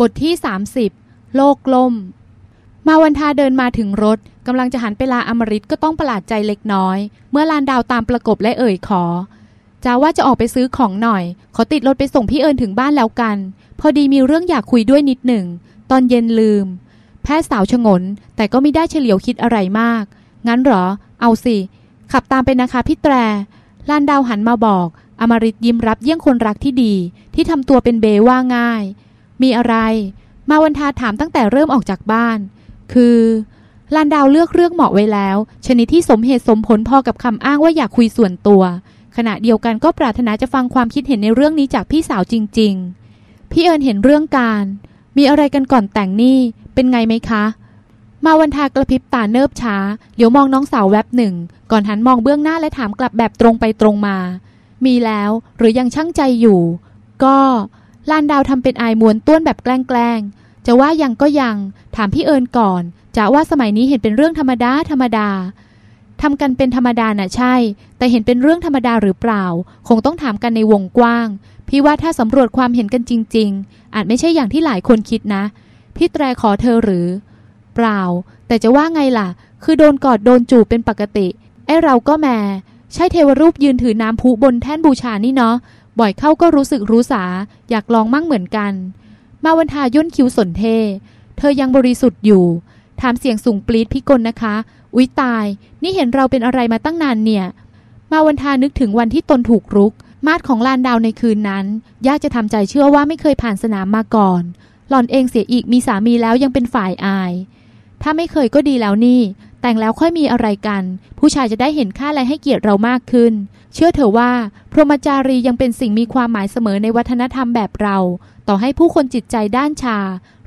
บทที่ 30 โลกลมมาวันทาเดินมาถึงรถกำลังจะหันไปลาอมริตก็ต้องประหลาดใจเล็กน้อย เมื่อลานดาวตามประกบและเอ่ยขอจาว่าจะออกไปซื้อของหน่อย ขอติดรถไปส่งพี่เอิญถึงบ้านแล้วกัน พอดีมีเรื่องอยากคุยด้วยนิดหนึ่ง ตอนเย็นลืม แพทย์สาวชงน แต่ก็ไม่ได้เฉลียวคิดอะไรมาก งั้นเหรอ เอาสิ ขับตามไปนะคะพี่แตรลานดาวหันมาบอก อมริตยิ้มรับเยี่ยงคนรักที่ดี ที่ทำตัวเป็นเบว่าง่าย มีอะไร มาวันทาถามตั้งแต่เริ่มออกจากบ้าน คือลานดาวเลือกเรื่องเหมาะไว้แล้ว ชนิดที่สมเหตุสมผลพอกับคำอ้างว่าอยากคุยส่วนตัว ขณะเดียวกันก็ปรารถนาจะฟังความคิดเห็นในเรื่องนี้จากพี่สาวจริง ๆ พี่เอิญเห็นเรื่องการ มีอะไรกันก่อนแต่งนี่ เป็นไงไหมคะ มาวันทากระพริบตาเนิบช้าเหลียวมองน้องสาวแวบหนึ่ง ก่อนหันมองเบื้องหน้าและถามกลับแบบตรงไปตรงมา มีแล้วหรือยังช่างใจอยู่ ก็ ลานดาวทำเป็นอายมวนต้วนแบบแกล้งๆ จะว่ายังก็ยัง ถามพี่เอิญก่อน จะว่าสมัยนี้เห็นเป็นเรื่องธรรมดาธรรมดาทำกันเป็นธรรมดาน่ะใช่ แต่เห็นเป็นเรื่องธรรมดาหรือเปล่า คงต้องถามกันในวงกว้าง พี่ว่าถ้าสำรวจความเห็นกันจริง ๆ อาจไม่ใช่อย่างที่หลายคนคิดนะ พี่แตรขอเธอหรือ เปล่า แต่จะว่าไงล่ะ คือโดนกอดโดนจูบเป็นปกติ ไอ้เราก็แม่ใช่เทวรูปยืนถือน้ำพุบนแท่นบูชานี่เนาะ บ่อยเข้าก็รู้สึกรู้สา อยากลองมั่งเหมือนกัน มาวันทาย่นคิ้วสนเท เธอยังบริสุทธิ์อยู่ ถามเสียงสูงปลีดพิกลนะคะ อุ๊ยตาย นี่เห็นเราเป็นอะไรมาตั้งนานเนี่ย มาวันทานึกถึงวันที่ตนถูกรุก มาดของลานดาวในคืนนั้น ยากจะทำใจเชื่อว่าไม่เคยผ่านสนามมาก่อน หล่อนเองเสียอีกมีสามีแล้วยังเป็นฝ่ายอาย ถ้าไม่เคยก็ดีแล้วนี่ แต่งแล้วค่อยมีอะไรกัน ผู้ชายจะได้เห็นค่าและให้เกียรติเรามากขึ้น เชื่อเถอะว่า พรหมจารียังเป็นสิ่งมีความหมายเสมอในวัฒนธรรมแบบเรา ต่อให้ผู้คนจิตใจด้านชา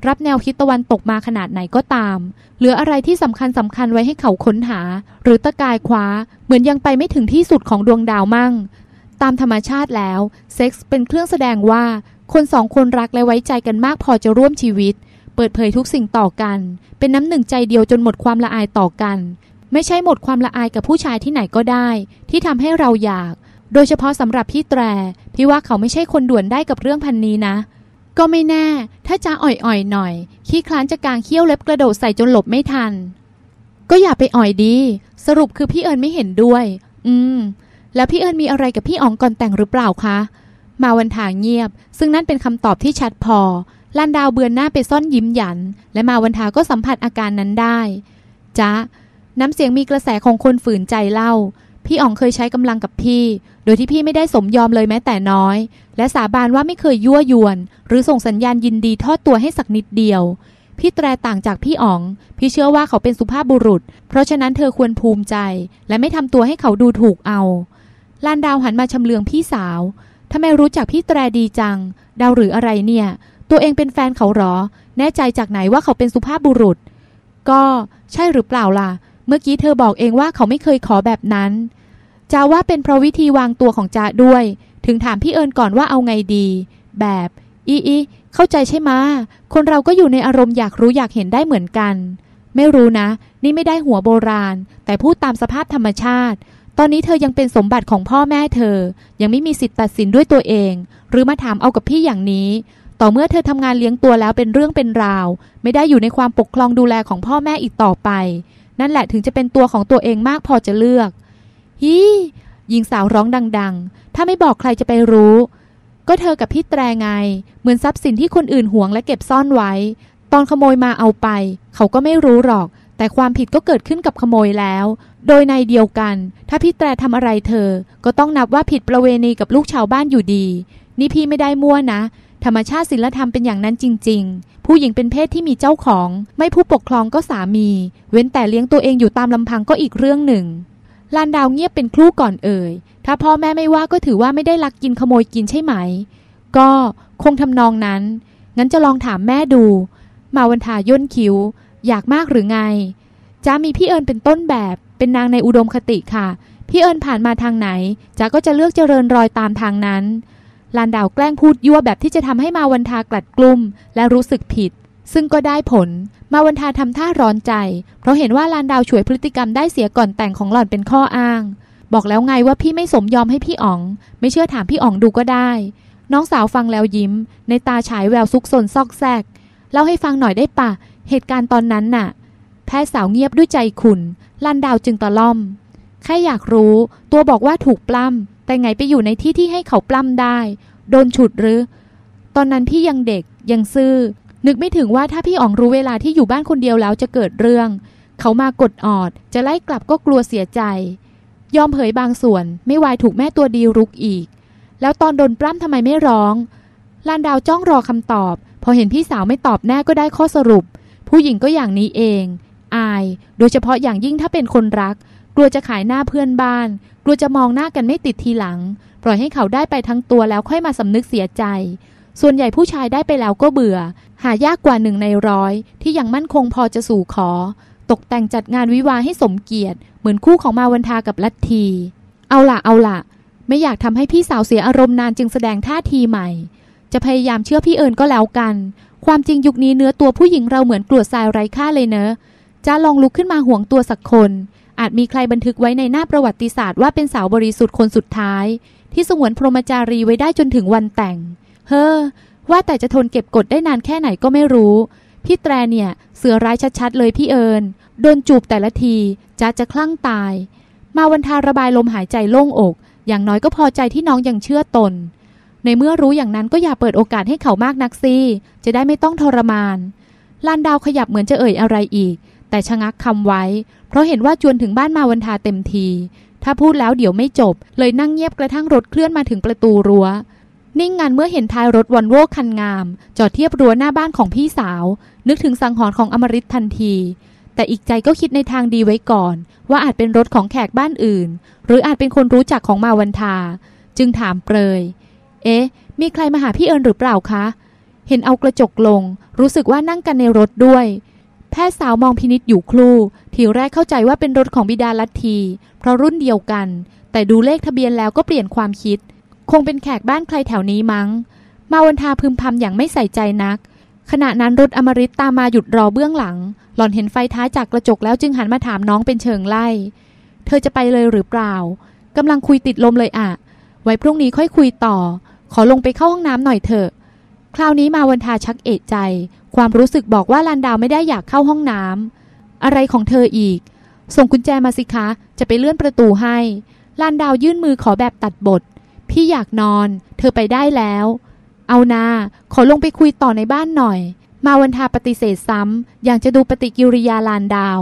รับแนวคิดตะวันตกมาขนาดไหนก็ตาม เหลืออะไรที่สำคัญสำคัญไว้ให้เขาค้นหา หรือตะกายคว้า เหมือนยังไปไม่ถึงที่สุดของดวงดาวมั่ง ตามธรรมชาติแล้ว เซ็กส์เป็นเครื่องแสดงว่า คนสองคนรักและไว้ใจกันมากพอจะร่วมชีวิต เปิดเผยทุกสิ่งต่อกัน เป็นน้ำหนึ่งใจเดียวจนหมดความละอายต่อกัน ไม่ใช่หมดความละอายกับผู้ชายที่ไหนก็ได้ ที่ทำให้เราอยาก โดยเฉพาะสำหรับพี่แตร พี่ว่าเขาไม่ใช่คนด่วนได้กับเรื่องพันนี้นะ ก็ไม่แน่ ถ้าจะอ่อยๆหน่อย ขี้คลานจะกางเขี้ยวเล็บกระโดดใส่จนหลบไม่ทัน ก็อย่าไปอ่อยดี สรุปคือพี่เอิญไม่เห็นด้วย อืม แล้วพี่เอิญมีอะไรกับพี่อ๋องก่อนแต่งหรือเปล่าคะมาวันถางเงียบ ซึ่งนั่นเป็นคำตอบที่ชัดพอ ลันดาวเบือนหน้าไปซ่อนยิ้มหยัน และมาวันทาก็สัมผัสอาการนั้นได้จ้าน้ำเสียงมีกระแสของคนฝืนใจเล่า พี่อ๋องเคยใช้กำลังกับพี่ โดยที่พี่ไม่ได้สมยอมเลยแม้แต่น้อย และสาบานว่าไม่เคยยั่วยวน หรือส่งสัญญาณยินดีทอดตัวให้สักนิดเดียว พี่แตรต่างจากพี่อ๋อง พี่เชื่อว่าเขาเป็นสุภาพบุรุษ เพราะฉะนั้นเธอควรภูมิใจ และไม่ทำตัวให้เขาดูถูกเอาลานดาวหันมาชำเลืองพี่สาวทำไมรู้จักพี่แตรดีจัง ดาวหรืออะไรเนี่ย ตัวเองเป็นแฟนเขาหรอ แน่ใจจากไหนว่าเขาเป็นสุภาพบุรุษ ก็ใช่หรือเปล่าล่ะ เมื่อกี้เธอบอกเองว่าเขาไม่เคยขอแบบนั้นจาว่าเป็นเพราะวิธีวางตัวของจาด้วย ถึงถามพี่เอิญก่อนว่าเอาไงดี แบบ อีอีเข้าใจใช่ไหมคนเราก็อยู่ในอารมณ์อยากรู้อยากเห็นได้เหมือนกัน ไม่รู้นะ นี่ไม่ได้หัวโบราณ แต่พูดตามสภาพธรรมชาติ ตอนนี้เธอยังเป็นสมบัติของพ่อแม่เธอ ยังไม่มีสิทธิ์ตัดสินด้วยตัวเอง หรือมาถามเอากับพี่อย่างนี้ ต่อเมื่อเธอทำงานเลี้ยงตัวแล้วเป็นเรื่องเป็นราว ไม่ได้อยู่ในความปกครองดูแลของพ่อแม่อีกต่อไป นั่นแหละถึงจะเป็นตัวของตัวเองมากพอจะเลือกฮีหญิงสาวร้องดัง ๆ ถ้าไม่บอกใครจะไปรู้ ก็เธอกับพี่แตรไง เหมือนทรัพย์สินที่คนอื่นหวงและเก็บซ่อนไว้ ตอนขโมยมาเอาไป เขาก็ไม่รู้หรอก แต่ความผิดก็เกิดขึ้นกับขโมยแล้ว โดยในเดียวกัน ถ้าพี่แตรทำอะไรเธอ ก็ต้องนับว่าผิดประเวณีกับลูกชาวบ้านอยู่ดี นี่พี่ไม่ได้มั่วนะ ธรรมชาติศิลธรรมเป็นอย่างนั้นจริง ๆ ผู้หญิงเป็นเพศที่มีเจ้าของ ไม่ผู้ปกครองก็สามี เว้นแต่เลี้ยงตัวเองอยู่ตามลำพังก็อีกเรื่องหนึ่งลานดาวเงียบเป็นครู่ก่อนเอ่ย ถ้าพ่อแม่ไม่ว่าก็ถือว่าไม่ได้ลักกินขโมยกินใช่ไหม ก็คงทำนองนั้น งั้นจะลองถามแม่ดู มาวันทาย่นคิ้ว อยากมากหรือไงจ้ามีพี่เอิญเป็นต้นแบบ เป็นนางในอุดมคติค่ะ พี่เอิญผ่านมาทางไหนจ้าก็จะเลือกเจริญรอยตามทางนั้น ลานดาวแกล้งพูดยั่วแบบที่จะทำให้มาวันทากลัดกลุ้มและรู้สึกผิด ซึ่งก็ได้ผล มาวันทาทำท่าร้อนใจ เพราะเห็นว่าลานดาวช่วยพฤติกรรมได้เสียก่อนแต่งของหล่อนเป็นข้ออ้าง บอกแล้วไงว่าพี่ไม่สมยอมให้พี่อ๋อง ไม่เชื่อถามพี่อ๋องดูก็ได้ น้องสาวฟังแล้วยิ้ม ในตาฉายแววซุกซนซอกแซกเล่าให้ฟังหน่อยได้ปะเหตุการณ์ตอนนั้นน่ะ แพทย์สาวเงียบด้วยใจขุนลันดาวจึงตะล่อมแค่อยากรู้ ตัวบอกว่าถูกปล้ำ แต่ไงไปอยู่ในที่ที่ให้เขาปล้ำได้ โดนฉุดหรือ ตอนนั้นพี่ยังเด็กยังซื่อ นึกไม่ถึงว่าถ้าพี่อ๋องรู้เวลาที่อยู่บ้านคนเดียวแล้วจะเกิดเรื่อง เขามากดออด จะไล่กลับก็กลัวเสียใจ ยอมเผยบางส่วน ไม่วายถูกแม่ตัวดีรุกอีก แล้วตอนโดนปล้ำทำไมไม่ร้องลานดาวจ้องรอคำตอบ พอเห็นพี่สาวไม่ตอบแน่ก็ได้ข้อสรุป ผู้หญิงก็อย่างนี้เอง อาย โดยเฉพาะอย่างยิ่งถ้าเป็นคนรัก กลัวจะขายหน้าเพื่อนบ้าน กลัวจะมองหน้ากันไม่ติดทีหลัง ปล่อยให้เขาได้ไปทั้งตัวแล้วค่อยมาสำนึกเสียใจ ส่วนใหญ่ผู้ชายได้ไปแล้วก็เบื่อ หายากกว่าหนึ่งในร้อยที่ยังมั่นคงพอจะสู่ขอ ตกแต่งจัดงานวิวาให้สมเกียรติ เหมือนคู่ของมาวันทากับลัทธีเอาล่ะเอาล่ะไม่อยากทำให้พี่สาวเสียอารมณ์นานจึงแสดงท่าทีใหม่ จะพยายามเชื่อพี่เอิญก็แล้วกัน ความจริงยุคนี้เนื้อตัวผู้หญิงเราเหมือนกลวดทรายไร้ค่าเลยเนอะจะลองลุกขึ้นมาห่วงตัวสักคน อาจมีใครบันทึกไว้ในหน้าประวัติศาสตร์ว่าเป็นสาวบริสุทธิ์คนสุดท้าย ที่สงวนพรหมจารีไว้ได้จนถึงวันแต่ง เฮ้อ ว่าแต่จะทนเก็บกดได้นานแค่ไหนก็ไม่รู้ พี่แตรเนี่ย เสือร้ายชัดๆเลยพี่เอิญโดนจูบแต่ละทีจะจะคลั่งตาย มาวันทาระบายลมหายใจโล่งอก อย่างน้อยก็พอใจที่น้องยังเชื่อตน ในเมื่อรู้อย่างนั้นก็อย่าเปิดโอกาสให้เขามากนักสิจะได้ไม่ต้องทรมานลานดาวขยับเหมือนจะเอ่ยอะไรอีก แต่ชะงักคำไว้ ราะเห็นว่าจวนถึงบ้านมาวันทาเต็มที ถ้าพูดแล้วเดี๋ยวไม่จบ เลยนั่งเงียบกระทั่งรถเคลื่อนมาถึงประตูรัว้ว นิ่งงันเมื่อเห็นท้ายรถวอนโว่คันงาม จอดเทียบรั้วหน้าบ้านของพี่สาว นึกถึงสังหรณ์ของอมริตทันที แต่อีกใจก็คิดในทางดีไว้ก่อน ว่าอาจเป็นรถของแขกบ้านอื่น หรืออาจเป็นคนรู้จักของมาวันทา จึงถามเปรย เอ๊ะ มีใครมาหาพี่เอิญหรือเปล่าคะ เห็นเอากระจกลง รู้สึกว่านั่งกันในรถด้วย พทย์สาวมองพินิษอยู่ครู่ ทีแรกเข้าใจว่าเป็นรถของบิดาลัทธี เพราะรุ่นเดียวกัน แต่ดูเลขทะเบียนแล้วก็เปลี่ยนความคิด คงเป็นแขกบ้านใครแถวนี้มั้ง มาวันทาพึมพำอย่างไม่ใส่ใจนัก ขณะนั้นรถอมริตตามมาหยุดรอเบื้องหลัง หล่อนเห็นไฟท้ายจากกระจกแล้วจึงหันมาถามน้องเป็นเชิงไล่ เธอจะไปเลยหรือเปล่ากำลังคุยติดลมเลยอะไว้พรุ่งนี้ค่อยคุยต่อ ขอลงไปเข้าห้องน้ำหน่อยเถอะ คราวนี้มาวันทาชักเอะใจ ความรู้สึกบอกว่าลันดาวไม่ได้อยากเข้าห้องน้ำอะไรของเธออีก ส่งกุญแจมาสิคะ จะไปเลื่อนประตูให้ลันดาวยื่นมือขอแบบตัดบท พี่อยากนอน เธอไปได้แล้ว เอานาขอลงไปคุยต่อในบ้านหน่อย มาวันทาปฏิเสธซ้ำอย่างจะดูปฏิกิริยาลานดาว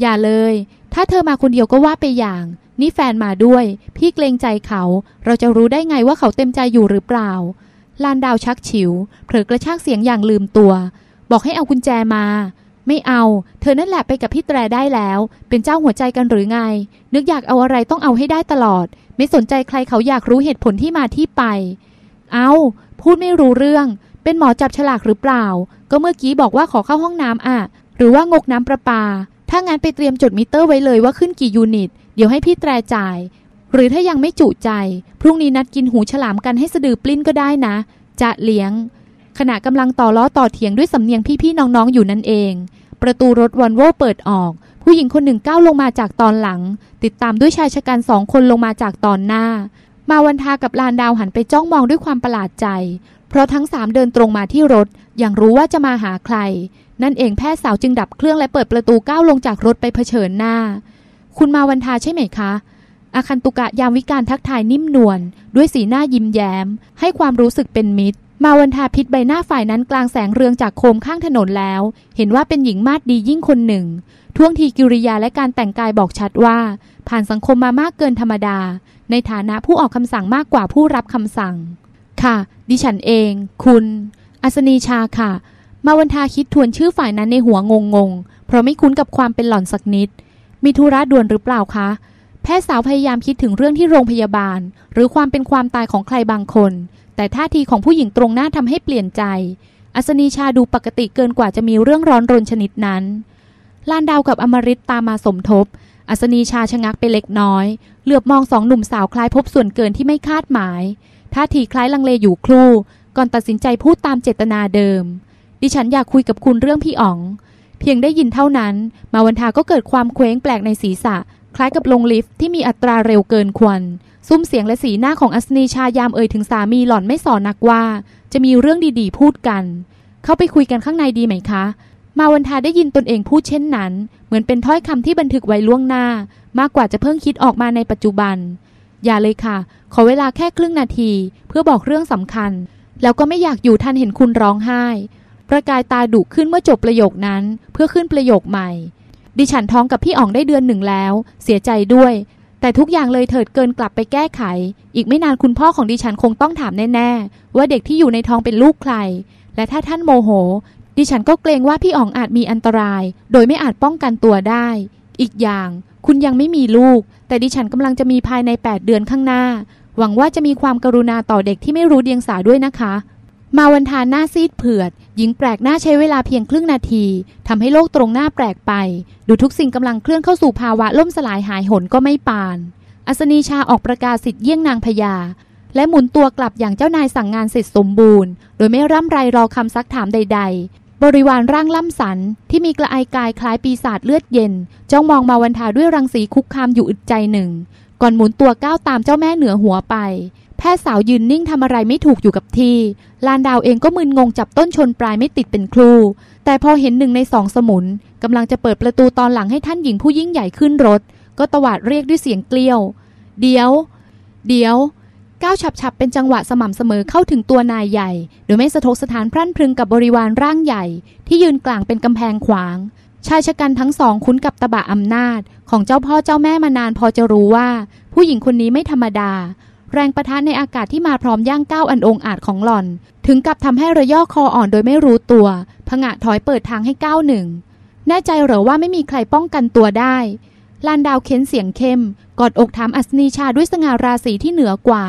อย่าเลย ถ้าเธอมาคนเดียวก็ว่าไปอย่าง นี่แฟนมาด้วย พี่เกรงใจเขา เราจะรู้ได้ไงว่าเขาเต็มใจอยู่หรือเปล่าลานดาวชักฉิว เผลอกระชากเสียงอย่างลืมตัว บอกให้เอากุญแจมา ไม่เอา เธอนั่นแหละไปกับพี่แตรได้แล้ว เป็นเจ้าหัวใจกันหรือไง นึกอยากเอาอะไรต้องเอาให้ได้ตลอด ไม่สนใจใครเขาอยากรู้เหตุผลที่มาที่ไป เอาพูดไม่รู้เรื่อง เป็นหมอจับฉลากหรือเปล่า ก็เมื่อกี้บอกว่าขอเข้าห้องน้ำอะ หรือว่างกน้ำประปา ถ้างั้นไปเตรียมจดมิเตอร์ไว้เลยว่าขึ้นกี่ยูนิต เดี๋ยวให้พี่แตรจ่าย หรือถ้ายังไม่จุใจ พรุ่งนี้นัดกินหูฉลามกันให้สะดือปลิ้นก็ได้นะจะเลี้ยง ขณะกำลังต่อล้อต่อเถียงด้วยสำเนียงพี่ๆน้องๆอยู่นั่นเอง ประตูรถวอนโว่เปิดออก ผู้หญิงคนหนึ่งก้าวลงมาจากตอนหลัง ติดตามด้วยชายชะกันสองคนลงมาจากตอนหน้า มาวันทากับลานดาวหันไปจ้องมองด้วยความประหลาดใจ เพราะทั้งสามเดินตรงมาที่รถ อย่างรู้ว่าจะมาหาใคร นั่นเองแพทย์สาวจึงดับเครื่องและเปิดประตูก้าวลงจากรถไปเผชิญหน้า คุณมาวันทาใช่ไหมคะอาคันตุกะยามวิการทักทายนิ่มนวลด้วยสีหน้ายิ้มแย้ม ให้ความรู้สึกเป็นมิตร มาวันทาพิษใบหน้าฝ่ายนั้นกลางแสงเรืองจากโคมข้างถนนแล้ว เห็นว่าเป็นหญิงมาดดียิ่งคนหนึ่ง ท่วงทีกิริยาและการแต่งกายบอกชัดว่า ผ่านสังคมมามากเกินธรรมดา ในฐานะผู้ออกคำสั่งมากกว่าผู้รับคำสั่ง ค่ะ ดิฉันเอง คุณ อัศนีชาค่ะ มาวันทาคิดทวนชื่อฝ่ายนั้นในหัวงงงๆเพราะไม่คุ้นกับความเป็นหล่อนสักนิด มีธุระด่วนหรือเปล่าคะแพทย์สาวพยายามคิดถึงเรื่องที่โรงพยาบาล หรือความเป็นความตายของใครบางคน แต่ท่าทีของผู้หญิงตรงหน้าทำให้เปลี่ยนใจ อัศนีชาดูปกติเกินกว่าจะมีเรื่องร้อนรนชนิดนั้น ลานดาวกับอมริตตามมาสมทบ อัศนีชาชะงักไปเล็กน้อย เหลือบมองสองหนุ่มสาวคล้ายพบส่วนเกินที่ไม่คาดหมาย ท่าทีคล้ายลังเลอยู่ครู่ ก่อนตัดสินใจพูดตามเจตนาเดิม ดิฉันอยากคุยกับคุณเรื่องพี่อ๋อง เพียงได้ยินเท่านั้น มาวันทาก็เกิดความเคว้งแปลกในศีรษะ คล้ายกับลงลิฟต์ที่มีอัตราเร็วเกินควร ซุ้มเสียงและสีหน้าของอัศนีชายามเอ่ยถึงสามีหล่อนไม่สอนนักว่า จะมีเรื่องดีๆ พูดกัน เข้าไปคุยกันข้างในดีไหมคะ มาวันทาได้ยินตนเองพูดเช่นนั้น เหมือนเป็นถ้อยคำที่บันทึกไว้ล่วงหน้า มากกว่าจะเพิ่งคิดออกมาในปัจจุบัน อย่าเลยค่ะ ขอเวลาแค่ครึ่งนาที เพื่อบอกเรื่องสำคัญ แล้วก็ไม่อยากอยู่ทันเห็นคุณร้องไห้ ประกายตาดุขึ้นเมื่อจบประโยคนั้น เพื่อขึ้นประโยคใหม่ดิฉันท้องกับพี่อ๋องได้เดือนหนึ่งแล้ว เสียใจด้วย แต่ทุกอย่างเลยเถิดเกินกลับไปแก้ไข อีกไม่นานคุณพ่อของดิฉันคงต้องถามแน่ๆ ว่าเด็กที่อยู่ในท้องเป็นลูกใคร และถ้าท่านโมโห ดิฉันก็เกรงว่าพี่อ๋องอาจมีอันตราย โดยไม่อาจป้องกันตัวได้ อีกอย่าง คุณยังไม่มีลูก แต่ดิฉันกำลังจะมีภายใน 8 เดือนข้างหน้า หวังว่าจะมีความกรุณาต่อเด็กที่ไม่รู้เดียงสาด้วยนะคะ มาวันทานหน้าซีดเผือด หญิงแปลกหน้าใช้เวลาเพียงครึ่งนาทีทำให้โลกตรงหน้าแปลกไป ดูทุกสิ่งกำลังเคลื่อนเข้าสู่ภาวะล่มสลายหายหนก็ไม่ปาน อัศนีชาออกประกาศสิทธิ์เยี่ยงนางพญาและหมุนตัวกลับอย่างเจ้านายสั่งงานเสร็จสมบูรณ์ โดยไม่ร่ำไรรอคำซักถามใด ๆ บริวารร่างล่ำสัน ที่มีกระไอกายคล้ายปีศาจเลือดเย็น จ้องมองมาวันทาด้วยรังสีคุกคามอยู่อึดใจหนึ่ง ก่อนหมุนตัวก้าวตามเจ้าแม่เหนือหัวไป แพทย์สาวยืนนิ่งทำอะไรไม่ถูกอยู่กับที่ ลานดาวเองก็มึนงงจับต้นชนปลายไม่ติดเป็นครู แต่พอเห็นหนึ่งในสองสมุนกำลังจะเปิดประตูตอนหลังให้ท่านหญิงผู้ยิ่งใหญ่ขึ้นรถ ก็ตวาดเรียกด้วยเสียงเกลียว เดี๋ยว เดี๋ยวก้าวฉับๆเป็นจังหวะสม่ำเสมอเข้าถึงตัวนายใหญ่ โดยไม่สะทกสถานพรั่นพรึงกับบริวารร่างใหญ่ ที่ยืนกลางเป็นกำแพงขวาง ชายชะกันทั้งสองคุ้นกับตบะอำนาจ ของเจ้าพ่อเจ้าแม่มานานพอจะรู้ว่า ผู้หญิงคนนี้ไม่ธรรมดา แรงประทะในอากาศที่มาพร้อมย่างก้าวอันองอาจของหล่อน ถึงกับทำให้ระย่อคออ่อนโดยไม่รู้ตัว ผงะถอยเปิดทางให้ก้าวหนึ่ง แน่ใจเหรอว่าไม่มีใครป้องกันตัวได้ลานดาวเค้นเสียงเข้ม กอดอกถามอัศนีชาด้วยสง่าราศีที่เหนือกว่า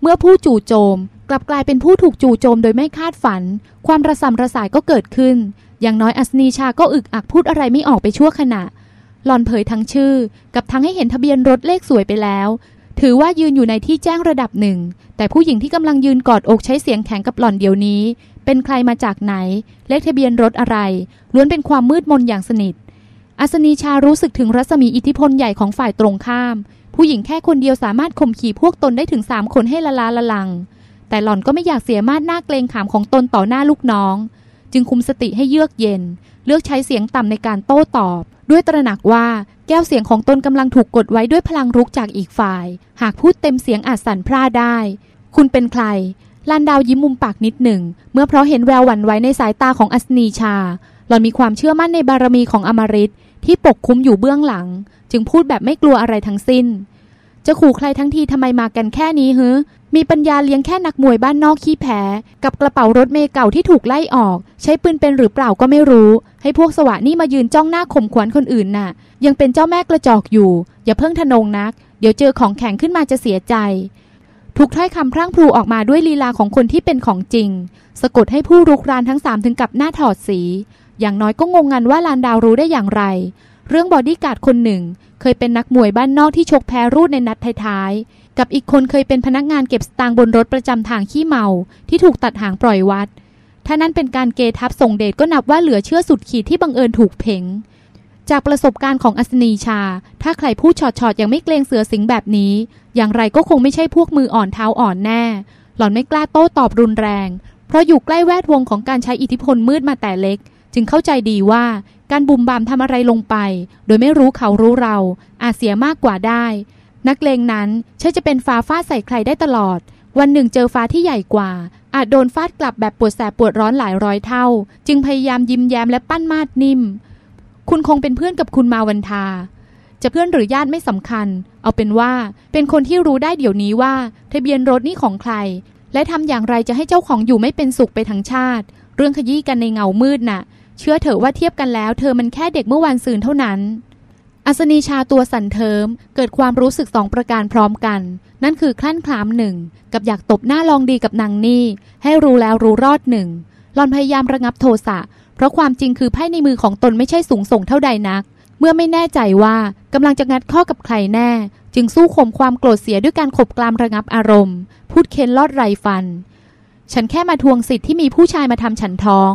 เมื่อผู้จู่โจม กลับกลายเป็นผู้ถูกจู่โจมโดยไม่คาดฝัน ความระสำระสายก็เกิดขึ้น อย่างน้อยอัศนีชาก็อึกอักพูดอะไรไม่ออกไปชั่วขณะหลอนเผยทั้งชื่อ กับทั้งให้เห็นทะเบียนรถเลขสวยไปแล้ว ถือว่ายืนอยู่ในที่แจ้งระดับหนึ่ง แต่ผู้หญิงที่กำลังยืนกอดอกใช้เสียงแข็งกับหล่อนเดี๋ยวนี้ เป็นใครมาจากไหน เลขทะเบียนรถอะไร ล้วนเป็นความมืดมนอย่างสนิท อัศนีชารู้สึกถึงรัศมีอิทธิพลใหญ่ของฝ่ายตรงข้าม ผู้หญิงแค่คนเดียวสามารถข่มขี่พวกตนได้ถึงสามคนให้ละลาละลัง แต่หล่อนก็ไม่อยากเสียมาดหน้าเกรงขามของตนต่อหน้าลูกน้อง จึงคุมสติให้เยือกเย็น เลือกใช้เสียงต่ำในการโต้ตอบ ด้วยตระหนักว่าแก้วเสียงของตนกำลังถูกกดไว้ด้วยพลังรุกจากอีกฝ่าย หากพูดเต็มเสียงอาจสั่นพร่าได้ คุณเป็นใครลานดาวยิ้มมุมปากนิดหนึ่ง เมื่อเพราะเห็นแววหวั่นไว้ในสายตาของอัศนีชา หล่อนมีความเชื่อมั่นในบารมีของอมริตที่ปกคุ้มอยู่เบื้องหลัง จึงพูดแบบไม่กลัวอะไรทั้งสิ้น จะขู่ใครทั้งทีทำไมมากันแค่นี้ฮึมีปัญญาเลี้ยงแค่นักมวยบ้านนอกขี้แพ้กับกระเป๋ารถเมย์เก่าที่ถูกไล่ออก ใช้ปืนเป็นหรือเปล่าก็ไม่รู้ ให้พวกสวะนี่มายืนจ้องหน้าข่มขวัญคนอื่นน่ะ ยังเป็นเจ้าแม่กระจอกอยู่ อย่าเพิ่งทะนงนัก เดี๋ยวเจอของแข็งขึ้นมาจะเสียใจทุกถ้อยคำพรั่งพรูออกมาด้วยลีลาของคนที่เป็นของจริง สะกดให้ผู้รุกรานทั้งสามถึงกับหน้าถอดสี อย่างน้อยก็งงงันว่าลานดาวรู้ได้อย่างไร เรื่องบอดี้การ์ดคนหนึ่ง เคยเป็นนักมวยบ้านนอกที่ชกแพ้รูดในนัดท้ายๆ กับอีกคนเคยเป็นพนักงานเก็บสตางค์บนรถประจำทางขี้เมา ที่ถูกตัดหางปล่อยวัด ถ้านั้นเป็นการเกทับส่งเดชก็นับว่าเหลือเชื่อสุดขีดที่บังเอิญถูกเพ่งจากประสบการณ์ของอัศนีชา ถ้าใครพูดชอดๆยังไม่เกรงเสือสิงแบบนี้ อย่างไรก็คงไม่ใช่พวกมืออ่อนเท้าอ่อนแน่ หล่อนไม่กล้าโต้ตอบรุนแรง เพราะอยู่ใกล้แวดวงของการใช้อิทธิพลมืดมาแต่เล็ก จึงเข้าใจดีว่าการบุมบามทำอะไรลงไป โดยไม่รู้เขารู้เรา อาจเสียมากกว่าได้ นักเลงนั้นใช่จะเป็นฟ้าฟาดใส่ใครได้ตลอด วันหนึ่งเจอฟ้าที่ใหญ่กว่า อาจโดนฟาดกลับแบบปวดแสบปวดร้อนหลายร้อยเท่า จึงพยายามยิ้มแย้มและปั้นมาดนิ่ม คุณคงเป็นเพื่อนกับคุณมาวันทา จะเพื่อนหรือญาติไม่สำคัญ เอาเป็นว่าเป็นคนที่รู้ได้เดี๋ยวนี้ว่า ทะเบียนรถนี่ของใคร และทำอย่างไรจะให้เจ้าของอยู่ไม่เป็นสุขไปทั้งชาติ เรื่องขยี้กันในเงามืดน่ะ เชื่อเถอะว่าเทียบกันแล้ว เธอมันแค่เด็กเมื่อวานซืนเท่านั้น อัศนีชาตัวสั่นเทิม เกิดความรู้สึกสองประการพร้อมกัน นั่นคือคลั่นคลามหนึ่งกับอยากตบหน้าลองดีกับนางนี่ ให้รู้แล้วรู้รอดหนึ่งหลอนพยายามระงับโทสะ เพราะความจริงคือไพ่ในมือของตนไม่ใช่สูงส่งเท่าใดนัก เมื่อไม่แน่ใจว่ากำลังจะงัดข้อกับใครแน่ จึงสู้ข่มความโกรธเสียด้วยการขบกลามระงับอารมณ์ พูดเค้นลอดไรฟัน ฉันแค่มาทวงสิทธิ์ที่มีผู้ชายมาทำฉันท้อง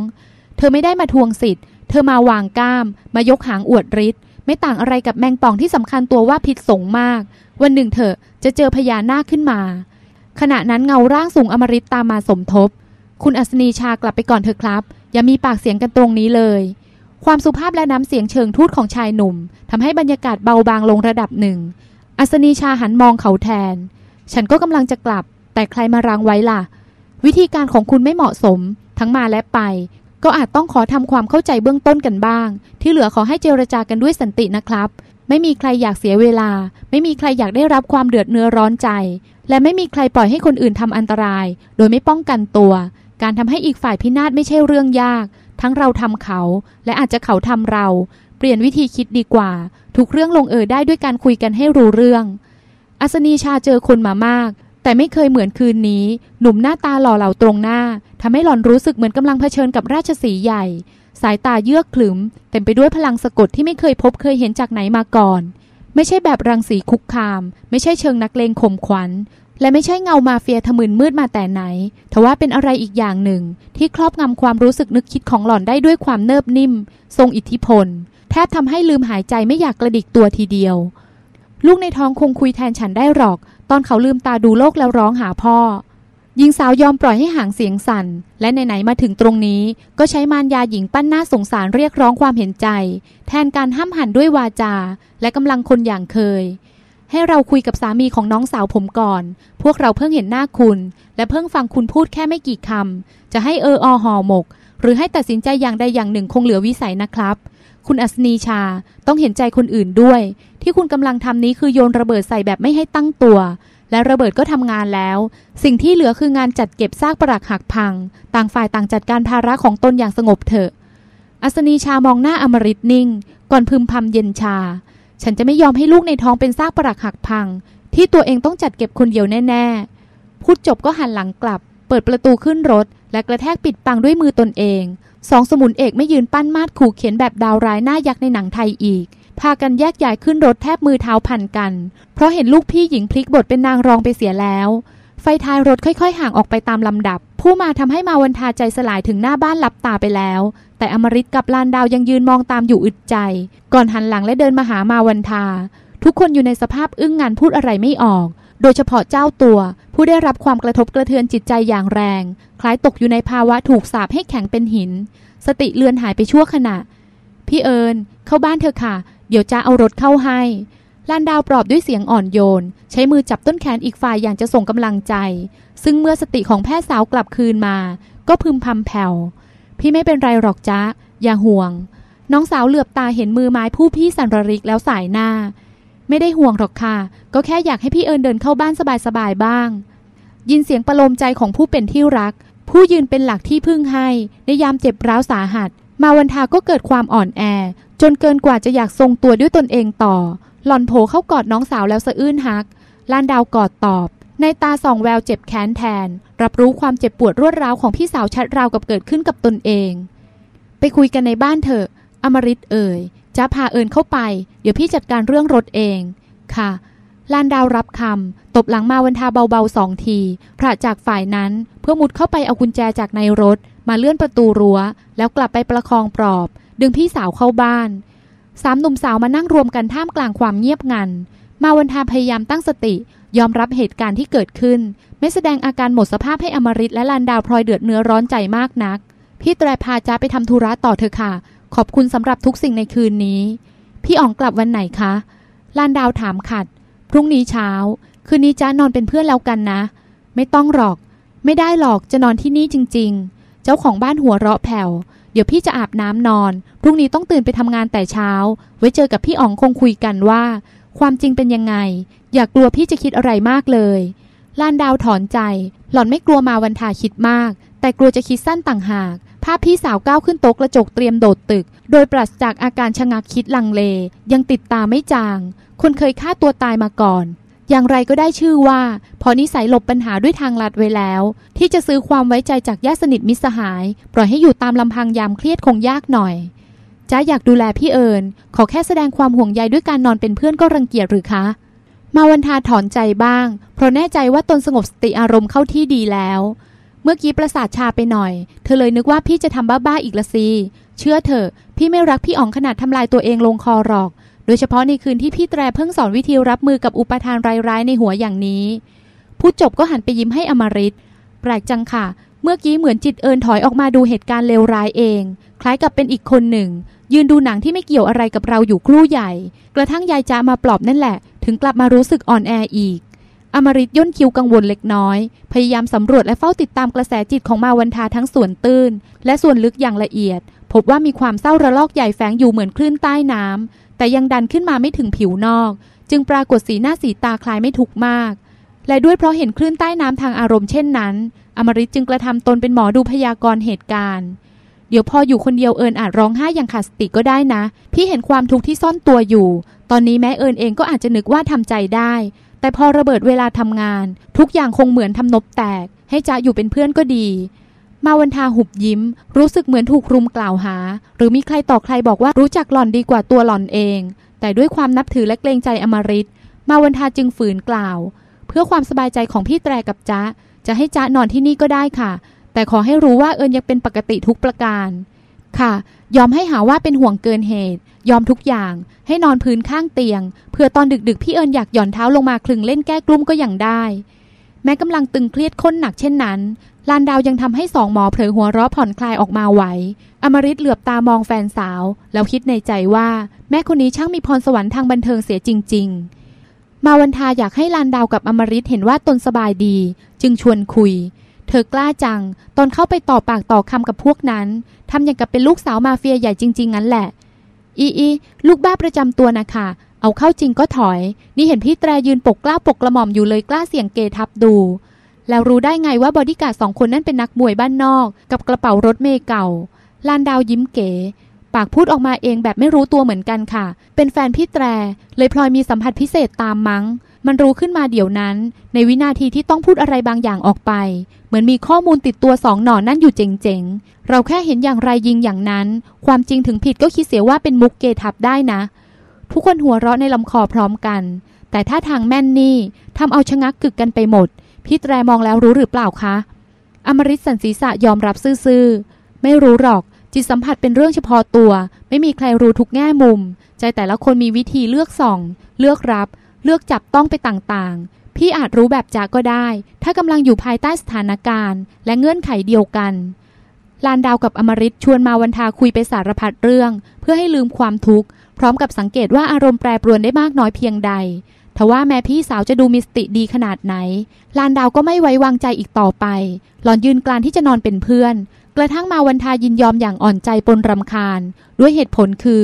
เธอไม่ได้มาทวงสิทธิ์ เธอมาวางก้าม มายกหางอวดริษไม่ต่างอะไรกับแมงป่องที่สำคัญตัวว่าผิดสงมาก วันหนึ่งเถอจะเจอพญานาคขึ้นมา ขณะนั้นเงาร่างสูงอมฤตตามมาสมทบ คุณอัศนีชากลับไปก่อนเถอะครับ อย่ามีปากเสียงกันตรงนี้เลย ความสุภาพและน้ำเสียงเชิงทูตของชายหนุ่มทำให้บรรยากาศเบาบางลงระดับหนึ่ง อัศนีชาหันมองเขาแทน ฉันก็กำลังจะกลับ แต่ใครมารังไว้ล่ะ วิธีการของคุณไม่เหมาะสม ทั้งมาและไป ก็อาจต้องขอทำความเข้าใจเบื้องต้นกันบ้าง ที่เหลือขอให้เจรจากันด้วยสันตินะครับ ไม่มีใครอยากเสียเวลา ไม่มีใครอยากได้รับความเดือดเนื้อร้อนใจ และไม่มีใครปล่อยให้คนอื่นทำอันตราย โดยไม่ป้องกันตัว การทำให้อีกฝ่ายพินาศไม่ใช่เรื่องยาก ทั้งเราทำเขา และอาจจะเขาทำเรา เปลี่ยนวิธีคิดดีกว่า ทุกเรื่องลงเอยได้ด้วยการคุยกันให้รู้เรื่อง อัศนีชาเจอคนมามาก แต่ไม่เคยเหมือนคืนนี้ หนุ่มหน้าตาหล่อเหลาตรงหน้าทำให้หล่อนรู้สึกเหมือนกำลังเผชิญกับราชสีใหญ่ สายตาเยือกขลึมเต็มไปด้วยพลังสะกดที่ไม่เคยพบเคยเห็นจากไหนมาก่อน ไม่ใช่แบบรังสีคุกคาม ไม่ใช่เชิงนักเลงข่มขวัญ และไม่ใช่เงามาเฟียทะมึนมืดมาแต่ไหน ทว่าเป็นอะไรอีกอย่างหนึ่ง ที่ครอบงำความรู้สึกนึกคิดของหล่อนได้ด้วยความเนิบนิ่ม ทรงอิทธิพล แทบทำให้ลืมหายใจไม่อยากกระดิกตัวทีเดียวลูกในท้องคงคุยแทนฉันได้หรอก ตอนเขาลืมตาดูโลกแล้วร้องหาพ่อหญิงสาวยอมปล่อยให้หางเสียงสั่น และไหนๆมาถึงตรงนี้ ก็ใช้มารยาหญิงปั้นหน้าสงสารเรียกร้องความเห็นใจ แทนการห้ามหันด้วยวาจา และกำลังคนอย่างเคย ให้เราคุยกับสามีของน้องสาวผมก่อน พวกเราเพิ่งเห็นหน้าคุณ และเพิ่งฟังคุณพูดแค่ไม่กี่คำจะให้เอออห่อหมก หรือให้ตัดสินใจอย่างใดอย่างหนึ่งคงเหลือวิสัยนะครับ คุณอัศนีชาต้องเห็นใจคนอื่นด้วย ที่คุณกำลังทำนี้คือโยนระเบิดใส่แบบไม่ให้ตั้งตัว และระเบิดก็ทำงานแล้ว สิ่งที่เหลือคืองานจัดเก็บซากปรักหักพัง ต่างฝ่ายต่างจัดการภาระของตนอย่างสงบเถอะ อัศนีชามองหน้าอมริตนิ่ง ก่อนพึมพำเย็นชา ฉันจะไม่ยอมให้ลูกในท้องเป็นซากปรักหักพัง ที่ตัวเองต้องจัดเก็บคนเดียวแน่ๆพูดจบก็หันหลังกลับ เปิดประตูขึ้นรถ และกระแทกปิดปังด้วยมือตนเอง สองสมุนเอกไม่ยืนปั้นมาดขู่เข็นแบบดาวร้ายหน้ายักษ์ในหนังไทยอีก พากันแยกย้ายขึ้นรถแทบมือเท้าพันกัน เพราะเห็นลูกพี่หญิงพลิกบทเป็นนางรองไปเสียแล้ว ไฟท้ายรถค่อยๆ ห่างออกไปตามลำดับ ผู้มาทำให้มาวันทาใจสลายถึงหน้าบ้านหลับตาไปแล้ว แต่อมริตกับลานดาวยังยืนมองตามอยู่อึดใจ ก่อนหันหลังและเดินมาหามาวันทา ทุกคนอยู่ในสภาพอึ้งงานพูดอะไรไม่ออก โดยเฉพาะเจ้าตัว ผู้ได้รับความกระทบกระเทือนจิตใจอย่างแรง คล้ายตกอยู่ในภาวะถูกสาปให้แข็งเป็นหิน สติเลือนหายไปชั่วขณะ พี่เอิญเข้าบ้านเธอค่ะ เดี๋ยวจะเอารถเข้าให้ลานดาวปลอบด้วยเสียงอ่อนโยน ใช้มือจับต้นแขนอีกฝ่ายอย่างจะส่งกำลังใจ ซึ่งเมื่อสติของแพทย์สาวกลับคืนมา ก็พึมพำแผ่ว พี่ไม่เป็นไรหรอกจ๊ะอย่าห่วง น้องสาวเหลือบตาเห็นมือไม้ผู้พี่สันรริกแล้วสายหน้า ไม่ได้ห่วงหรอกค่ะ ก็แค่อยากให้พี่เอิญเดินเข้าบ้านสบายๆบ้าง ยินเสียงประโลมใจของผู้เป็นที่รัก ผู้ยืนเป็นหลักที่พึ่งให้ในยามเจ็บร้าวสาหัส มาวันทาก็เกิดความอ่อนแอ จนเกินกว่าจะอยากทรงตัวด้วยตนเองต่อ หล่อนโผเข้ากอดน้องสาวแล้วสะอื้นฮักลานดาวกอดตอบ ในตาส่องแววเจ็บแค้นแทน รับรู้ความเจ็บปวดรวดร้าวของพี่สาวชัดราวกับเกิดขึ้นกับตนเอง ไปคุยกันในบ้านเถอะ อมริตเอ่ย จะพาเอิญเข้าไป เดี๋ยวพี่จัดการเรื่องรถเอง ค่ะลานดาวรับคำตบหลังมาวันทาเบาๆสองทีพระจากฝ่ายนั้นเพื่อมุดเข้าไปเอากุญแจจากในรถ มาเลื่อนประตูรัว้ว แล้วกลับไปประคองปลอบ ดึงพี่สาวเข้าบ้านสามหนุ่มสาวมานั่งรวมกันท่ามกลางความเงียบงัน มาวันทาพยายามตั้งสติ ยอมรับเหตุการณ์ที่เกิดขึ้น ไม่แสดงอาการหมดสภาพให้อมริตและลานดาวพลอยเดือดเนื้อร้อนใจมากนัก พี่แตรพาจ้าไปทำธุระต่อเถอะค่ะ ขอบคุณสำหรับทุกสิ่งในคืนนี้ พี่อ๋องกลับวันไหนคะลานดาวถามขัด พรุ่งนี้เช้า คืนนี้จ้านอนเป็นเพื่อนแล้วกันนะ ไม่ต้องหรอก ไม่ได้หรอกจะนอนที่นี่จริง ๆ เจ้าของบ้านหัวเราะแผ่ว เดี๋ยวพี่จะอาบน้ำนอน พรุ่งนี้ต้องตื่นไปทำงานแต่เช้า ไว้เจอกับพี่อ๋องคงคุยกันว่า ความจริงเป็นยังไง อยากกลัวพี่จะคิดอะไรมากเลยลานดาวถอนใจ หล่อนไม่กลัวมาวันทาคิดมาก แต่กลัวจะคิดสั้นต่างหาก ภาพพี่สาวก้าวขึ้นโต๊ะกระจกเตรียมโดดตึก โดยปราศจากอาการชะงักคิดลังเล ยังติดตาไม่จาง คนเคยฆ่าตัวตายมาก่อน อย่างไรก็ได้ชื่อว่า พอนิสัยหลบปัญหาด้วยทางลัดไว้แล้ว ที่จะซื้อความไว้ใจจากญาติสนิทมิสหาย ปล่อยให้อยู่ตามลำพังยามเครียดคงยากหน่อยจ้าอยากดูแลพี่เอิญขอแค่แสดงความห่วงใยด้วยการนอนเป็นเพื่อนก็รังเกียจหรือคะ มาวันทาถอนใจบ้าง เพราะแน่ใจว่าตนสงบสติอารมณ์เข้าที่ดีแล้ว เมื่อกี้ประสาทชาไปหน่อย เธอเลยนึกว่าพี่จะทำบ้าๆอีกละสิเชื่อเถอะพี่ไม่รักพี่อ๋องขนาดทำลายตัวเองลงคอหรอก โดยเฉพาะในคืนที่พี่แตรเพิ่งสอนวิธีรับมือกับอุปทานร้ายๆในหัวอย่างนี้พูดจบก็หันไปยิ้มให้อมริตแปลกจังค่ะ เมื่อกี้เหมือนจิตเอิญถอยออกมาดูเหตุการณ์เลวร้ายเอง คล้ายกับเป็นอีกคนหนึ่ง ยืนดูหนังที่ไม่เกี่ยวอะไรกับเราอยู่ครู่ใหญ่ กระทั่งยายจามาปลอบนั่นแหละ ถึงกลับมารู้สึกอ่อนแออีก อมริตย่นคิวกังวลเล็กน้อย พยายามสำรวจและเฝ้าติดตามกระแสจิตของมาวันทาทั้งส่วนตื้น และส่วนลึกอย่างละเอียด พบว่ามีความเศร้าระลอกใหญ่แฝงอยู่เหมือนคลื่นใต้น้ำแต่ยังดันขึ้นมาไม่ถึงผิวนอก จึงปรากฏสีหน้าสีตาคลายไม่ทุกมาก และด้วยเพราะเห็นคลื่นใต้น้ำทางอารมณ์เช่นนั้น อมริตจึงกระทำตนเป็นหมอดูพยากรณ์เหตุการณ์เดี๋ยวพออยู่คนเดียวเอิญอาจร้องไห้อย่างขาดสติก็ได้นะ พี่เห็นความทุกข์ที่ซ่อนตัวอยู่ ตอนนี้แม้เอิญเองก็อาจจะนึกว่าทำใจได้ แต่พอระเบิดเวลาทำงาน ทุกอย่างคงเหมือนทำนบแตก ให้จ๊ะอยู่เป็นเพื่อนก็ดี มาวันทาหุบยิ้ม รู้สึกเหมือนถูกรุมกล่าวหา หรือมีใครต่อใครบอกว่ารู้จักหล่อนดีกว่าตัวหล่อนเอง แต่ด้วยความนับถือและเกรงใจอมริตมาวันทาจึงฝืนกล่าว เพื่อความสบายใจของพี่แตรกับจ๊ะจะให้จ๊ะนอนที่นี่ก็ได้ค่ะ แต่ขอให้รู้ว่าเอิญยังเป็นปกติทุกประการ ค่ะ ยอมให้หาว่าเป็นห่วงเกินเหตุ ยอมทุกอย่าง ให้นอนพื้นข้างเตียง เพื่อตอนดึกๆ พี่เอิญอยากหย่อนเท้าลงมาคลึงเล่นแก้กลุ้มก็ย่างได้ แม้กำลังตึงเครียดค้นหนักเช่นนั้น ลานดาวยังทำให้สองหมอเผลอหัวเราะผ่อนคลายออกมาไหว อมริตเหลือบตามองแฟนสาว แล้วคิดในใจว่า แม่คนนี้ช่างมีพรสวรรค์ทางบันเทิงเสียจริง ๆ มาวันทาอยากให้ลานดาวกับอมริตเห็นว่าตนสบายดี จึงชวนคุย เธอกล้าจัง ตอนเข้าไปต่อปากต่อคำกับพวกนั้นทำอย่างกับเป็นลูกสาวมาเฟียใหญ่จริง ๆ งั้นแหละ อีอีลูกบ้าประจำตัวนะคะเอาเข้าจริงก็ถอย นี่เห็นพี่แตรยืนปกกล้าปกกระหม่อมอยู่เลยกล้าเสี่ยงเกทับดู แล้วรู้ได้ไงว่าบอดี้การ์ดสองคนนั้นเป็นนักมวยบ้านนอก กับกระเป๋ารถเมย์เก่า ลานดาวยิ้มเก๋ ปากพูดออกมาเองแบบไม่รู้ตัวเหมือนกันค่ะ เป็นแฟนพี่แตร เลยพลอยมีสัมผัสพิเศษตามมั้ง มันรู้ขึ้นมาเดี๋ยวนั้น ในวินาทีที่ต้องพูดอะไรบางอย่างออกไป เหมือนมีข้อมูลติดตัวสองหน่อนั่นอยู่เจ๋งๆ เราแค่เห็นอย่างไรยิงอย่างนั้น ความจริงถึงผิดก็คิดเสียว่าเป็นมุกเกทับได้นะ ทุกคนหัวเราะในลำคอพร้อมกัน แต่ถ้าทางแม่นนี่ทำเอาชะงักกึกกันไปหมด พี่แตรมองแล้วรู้หรือเปล่าคะ อมริตสันศีษะยอมรับซื่อๆไม่รู้หรอกจิตสัมผัสเป็นเรื่องเฉพาะตัว ไม่มีใครรู้ทุกแง่มุม ใจแต่ละคนมีวิธีเลือกส่อง เลือกรับ เลือกจับต้องไปต่างๆ พี่อาจรู้แบบจากก็ได้ ถ้ากำลังอยู่ภายใต้สถานการณ์ และเงื่อนไขเดียวกัน ลานดาวกับอมริตชวนมาวันทาคุยไปสารพัดเรื่อง เพื่อให้ลืมความทุกข์พร้อมกับสังเกตว่าอารมณ์แปรปรวนได้มากน้อยเพียงใดทว่าแม้พี่สาวจะดูมีสติดีขนาดไหน ลานดาวก็ไม่ไว้วางใจอีกต่อไป หลอนยืนกลานที่จะนอนเป็นเพื่อน กระทั่งมาวันทายินยอมอย่างอ่อนใจปนรำคาญ ด้วยเหตุผลคือ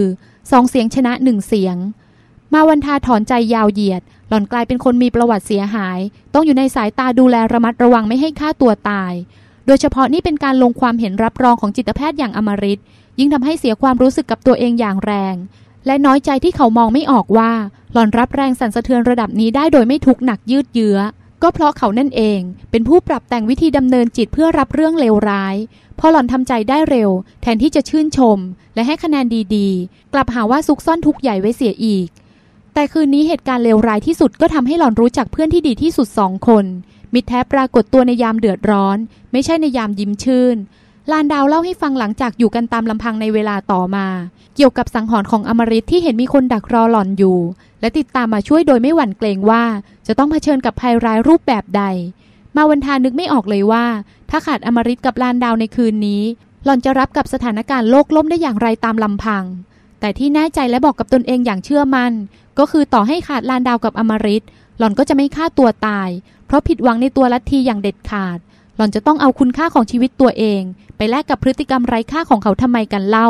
สองเสียงชนะหนึ่งเสียง มาวันทาถอนใจยาวเหยียด หล่อนกลายเป็นคนมีประวัติเสียหาย ต้องอยู่ในสายตาดูแลระมัดระวังไม่ให้ฆ่าตัวตาย โดยเฉพาะนี่เป็นการลงความเห็นรับรองของจิตแพทย์อย่างอมฤตยิ่งทำให้เสียความรู้สึกกับตัวเองอย่างแรง และน้อยใจที่เขามองไม่ออกว่า หล่อนรับแรงสั่นสะเทือนระดับนี้ได้โดยไม่ทุกข์หนักยืดเยื้อ ก็เพราะเขานั่นเอง เป็นผู้ปรับแต่งวิธีดำเนินจิตเพื่อรับเรื่องเลวร้ายพอหล่อนทำใจได้เร็ว แทนที่จะชื่นชม และให้คะแนนดีๆ กลับหาว่าซุกซ่อนทุกข์ใหญ่ไว้เสียอีก แต่คืนนี้เหตุการณ์เลวร้ายที่สุดก็ทำให้หล่อนรู้จักเพื่อนที่ดีที่สุดสองคน มิตรแท้ปรากฏตัวในยามเดือดร้อน ไม่ใช่ในยามยิ้มชื่น ลานดาวเล่าให้ฟังหลังจากอยู่กันตามลำพังในเวลาต่อมา เกี่ยวกับสังหรณ์ของอมริตที่เห็นมีคนดักรอหล่อนอยู่ และติดตามมาช่วยโดยไม่หวั่นเกรงว่า จะต้องเผชิญกับภัยร้ายรูปแบบใด มาวันทานึกไม่ออกเลยว่า ถ้าขาดอมริตกับลานดาวในคืนนี้ หล่อนจะรับกับสถานการณ์โลกล่มได้อย่างไรตามลำพัง แต่ที่แน่ใจและบอกกับตนเองอย่างเชื่อมัน่นก็คือต่อให้ขาดลานดาวกับอมริตหล่อนก็จะไม่ฆ่าตัวตาย เพราะผิดหวังในตัวลัทธิอย่างเด็ดขาด หล่อนจะต้องเอาคุณค่าของชีวิตตัวเอง ไปแลกกับพฤติกรรมไร้ค่าของเขาทำไมกันเล่า